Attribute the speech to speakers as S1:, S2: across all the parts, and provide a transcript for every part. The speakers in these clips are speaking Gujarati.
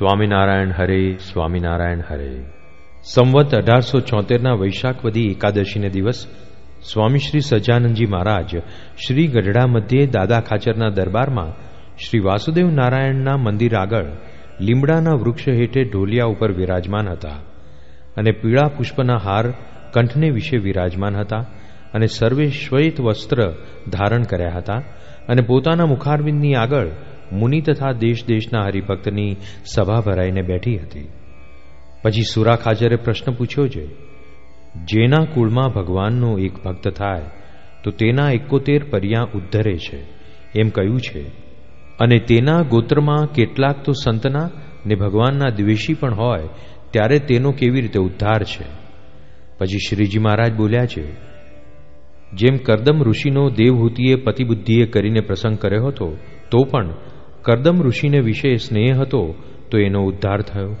S1: સ્વામિનારાયણ હરે સ્વામિનારાયણ હરે. સંવત અઢારસો ચોતેરના વૈશાખવદી એકાદશીને દિવસ સ્વામી શ્રી સજાનંદજી મહારાજ શ્રી ગઢડા મધ્યે દાદા ખાચરના દરબારમાં શ્રી વાસુદેવ નારાયણના મંદિર આગળ લીમડાના વૃક્ષ હેઠે ઢોલિયા ઉપર વિરાજમાન હતા અને પીળા પુષ્પના હાર કંઠને વિશે વિરાજમાન હતા અને સર્વે શ્વેત વસ્ત્ર ધારણ કર્યા હતા અને પોતાના મુખારવિંદની આગળ મુનિ તથા દેશ દેશના હરિભક્તની સભા ભરાઈને બેઠી હતી. પછી સુરા ખાજરે પ્રશ્ન પૂછ્યો છે, જેના કુળમાં ભગવાનનો એક ભક્ત થાય, તો તેના એકોતેર પર્યા ઉદ્ધરે છે, એમ કહ્યું છે. અને તેના ગોત્રમાં કેટલાક તો સંતના ને ભગવાનના દ્વેષી પણ હોય, ત્યારે તેનો કેવી રીતે ઉદ્ધાર છે? પછી શ્રીજી મહારાજ બોલ્યા છે, જેમ કરદમ ઋષિનો દેવહૂતિએ પતિબુદ્ધિએ કરીને પ્રસંગ કર્યો હતો, તો પણ કરદમ ઋષિને વિશે સ્નેહ હતો, તો એનો ઉદ્ધાર થયો.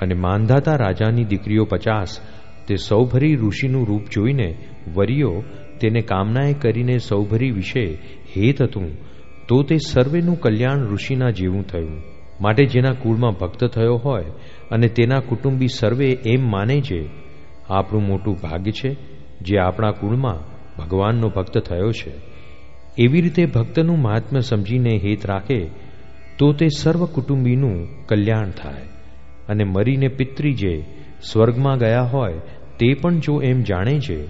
S1: અને માંધાતા રાજાની દીકરીઓ પચાસ, તે સૌભરી ઋષિનું રૂપ જોઈને વરિયો તેને કામનાએ કરીને સૌભરી વિશે હેત હતું, તો તે સર્વેનું કલ્યાણ ઋષિના જેવું થયું. માટે જેના કુળમાં ભક્ત થયો હોય અને તેના કુટુંબી સર્વે એમ માને છે, આપણું મોટું ભાગ્ય છે, જે આપણા કુળમાં ભગવાનનો ભક્ત થયો છે. એવી રીતે ભક્તનું મહાત્મ્ય સમજીને હેત રાખે, તો તે સર્વ કુટુંબીનું કલ્યાણ થાય. અને મરીને પિતરી જે સ્વર્ગમાં ગયા હોય, તે પણ જો એમ જાણે છે,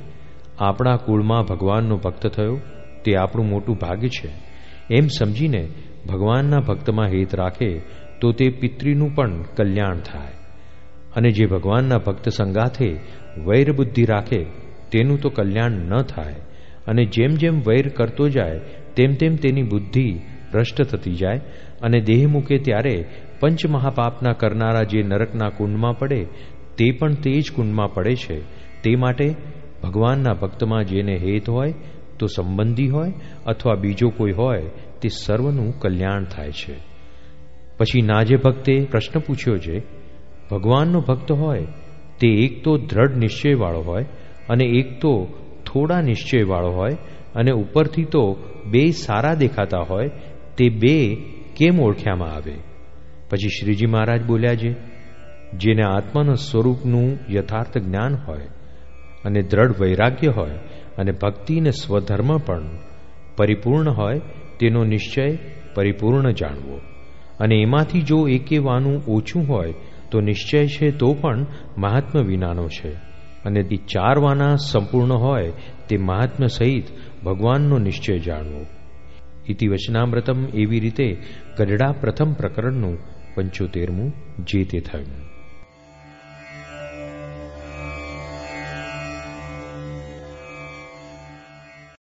S1: આપણા કુળમાં ભગવાનનો ભક્ત થયો, તે આપણું મોટું ભાગ્ય છે. એમ સમજીને ભગવાનના ભક્તમાં હેત રાખે, તો તે પિતરીનું પણ કલ્યાણ થાય. અને જે ભગવાનના ભક્ત સંગાથે વૈરબુદ્ધિ રાખે, તેનું તો કલ્યાણ ન થાય. અને જેમ જેમ વૈર કરતો જાય, તેમ તેમ તેની બુદ્ધિ ભ્રષ્ટ થતી જાય અને દેહ મૂકે ત્યારે પંચમહાપાપના કરનારા જે નરકના કુંડમાં પડે, તે પણ તે જ કુંડમાં પડે છે. તે માટે ભગવાનના ભક્તમાં જેને હેત હોય, તો સંબંધી હોય અથવા બીજો કોઈ હોય, તે સર્વનું કલ્યાણ થાય છે. પછી નાજે ભક્તે પ્રશ્ન પૂછ્યો છે, ભગવાનનો ભક્ત હોય, તે એક તો દ્રઢ નિશ્ચયવાળો હોય અને એક તો થોડા નિશ્ચયવાળો હોય અને ઉપરથી તો બે સારા દેખાતા હોય, તે બે કેમ ઓળખ્યામાં આવે? પછી શ્રીજી મહારાજ બોલ્યા છે, જેને આત્માના સ્વરૂપનું યથાર્થ જ્ઞાન હોય અને દ્રઢ વૈરાગ્ય હોય અને ભક્તિ ને સ્વધર્મ પણ પરિપૂર્ણ હોય, તેનો નિશ્ચય પરિપૂર્ણ જાણવો. અને એમાંથી જો એકે વાનું ઓછું હોય, તો નિશ્ચય છે તો પણ મહાત્મ્ય વિનાનો છે. અને તે ચાર વાના સંપૂર્ણ હોય તે મહાત્મ્ય સહિત ભગવાનનો નિશ્ચય જાણવો. ઇતિ વચનામૃતમ એવી રીતે ગઢડા પ્રથમ પ્રકરણનું પંચોતેરમું જે તે થયું.